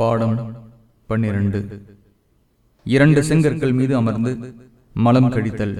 பாடம் பன்னிரண்டு. இரண்டு செங்கற்கள் மீது அமர்ந்து மலம் கழித்தல்